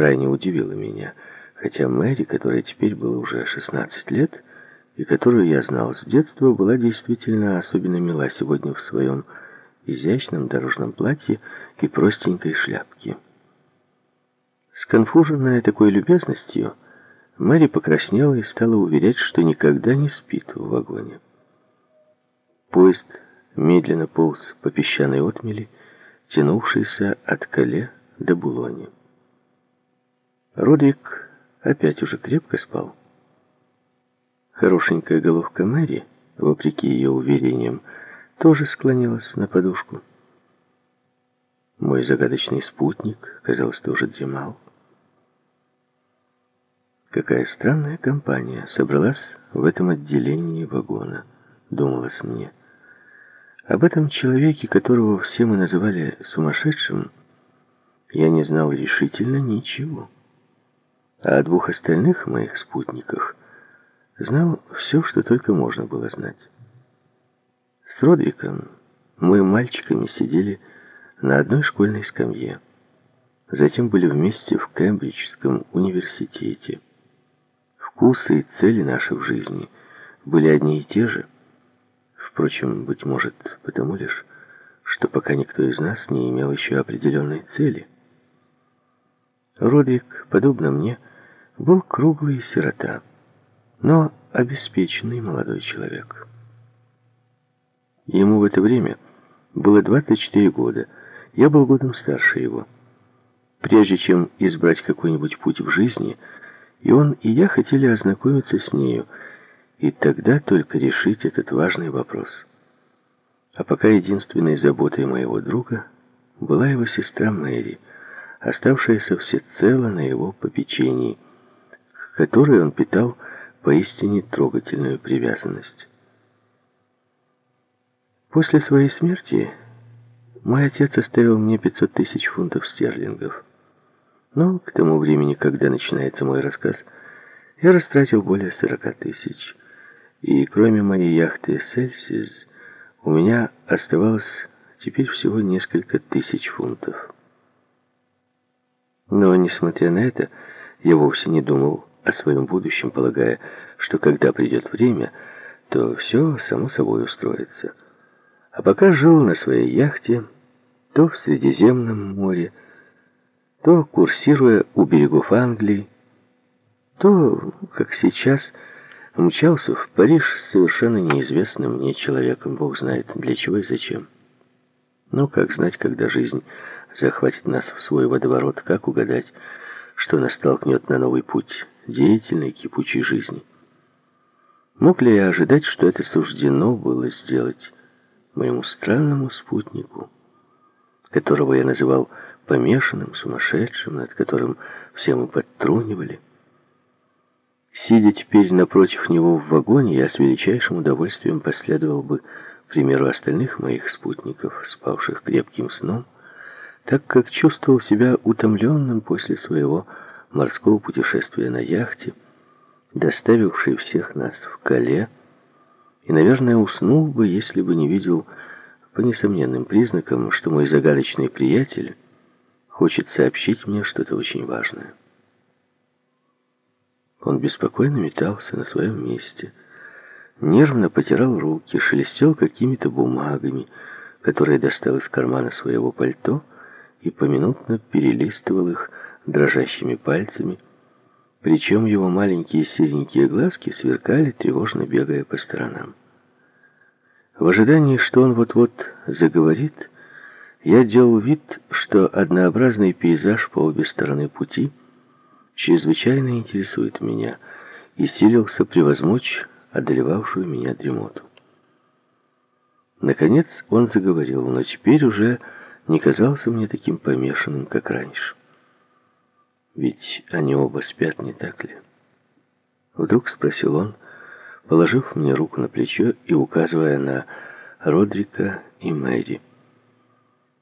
крайне удивило меня, хотя Мэри, которая теперь было уже 16 лет, и которую я знал с детства, была действительно особенно мила сегодня в своем изящном дорожном платье и простенькой шляпке. Сконфуженная такой любезностью, Мэри покраснела и стала уверять, что никогда не спит в вагоне. Поезд медленно полз по песчаной отмели, тянувшейся от Кале до Булони. Родрик опять уже крепко спал. Хорошенькая головка Мэри, вопреки ее уверениям, тоже склонилась на подушку. Мой загадочный спутник, казалось, тоже дремал. Какая странная компания собралась в этом отделении вагона, думалось мне. Об этом человеке, которого все мы называли сумасшедшим, я не знал решительно ничего. А о двух остальных моих спутниках знал все, что только можно было знать. С Родриком мы мальчиками сидели на одной школьной скамье. Затем были вместе в Кембриджском университете. Вкусы и цели наши в жизни были одни и те же. Впрочем, быть может, потому лишь, что пока никто из нас не имел еще определенной цели. Родрик, подобно мне, был круглый сирота, но обеспеченный молодой человек. Ему в это время было 24 года. Я был годом старше его. Прежде чем избрать какой-нибудь путь в жизни, и он, и я хотели ознакомиться с нею, и тогда только решить этот важный вопрос. А пока единственной заботой моего друга была его сестра Мэри, оставшаяся всецело на его попечении, которой он питал поистине трогательную привязанность. После своей смерти мой отец оставил мне 500 тысяч фунтов стерлингов. Но к тому времени, когда начинается мой рассказ, я растратил более 40 тысяч. И кроме моей яхты «Сельсис», у меня оставалось теперь всего несколько тысяч фунтов. Но, несмотря на это, я вовсе не думал о своем будущем, полагая, что когда придет время, то все само собой устроится. А пока жил на своей яхте, то в Средиземном море, то курсируя у берегов Англии, то, как сейчас, мчался в Париж с совершенно неизвестным мне человеком, бог знает для чего и зачем. Но как знать, когда жизнь захватит нас в свой водоворот, как угадать, что нас толкнет на новый путь деятельной, кипучей жизни? Мог ли я ожидать, что это суждено было сделать моему странному спутнику, которого я называл помешанным, сумасшедшим, над которым все мы подтрунивали. Сидя теперь напротив него в вагоне, я с величайшим удовольствием последовал бы примеру остальных моих спутников, спавших крепким сном, так как чувствовал себя утомленным после своего морского путешествия на яхте, доставившей всех нас в Кале, и, наверное, уснул бы, если бы не видел по несомненным признакам, что мой загадочный приятель хочет сообщить мне что-то очень важное. Он беспокойно метался на своем месте, нервно потирал руки, шелестел какими-то бумагами, которые достал из кармана своего пальто и поминутно перелистывал их дрожащими пальцами, причем его маленькие серенькие глазки сверкали, тревожно бегая по сторонам. В ожидании, что он вот-вот заговорит, я делал вид, что однообразный пейзаж по обе стороны пути чрезвычайно интересует меня и силился превозмочь одолевавшую меня дремоту. Наконец он заговорил, но теперь уже не казался мне таким помешанным, как раньше. Ведь они оба спят, не так ли? Вдруг спросил он, положив мне руку на плечо и указывая на Родрика и Мэри.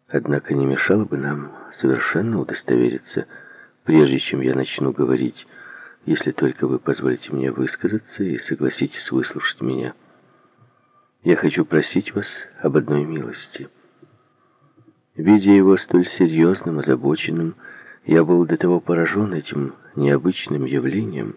Однако не мешало бы нам совершенно удостовериться, прежде чем я начну говорить, если только вы позволите мне высказаться и согласитесь выслушать меня. Я хочу просить вас об одной милости. Видя его столь серьезным, озабоченным, Я был до того поражен этим необычным явлением,